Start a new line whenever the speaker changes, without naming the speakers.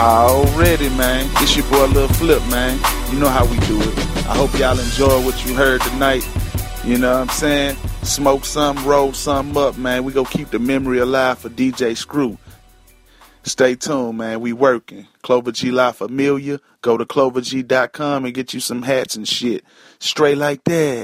Already, man. It's your boy Lil Flip, man. You know how we do it. I hope y'all enjoy what you heard tonight. You know what I'm saying? Smoke some, roll some up, man. We go keep the memory alive for DJ Screw. Stay tuned, man. We working. Clover G La Familia. Go to cloverg.com and get you some hats and shit. Straight like that.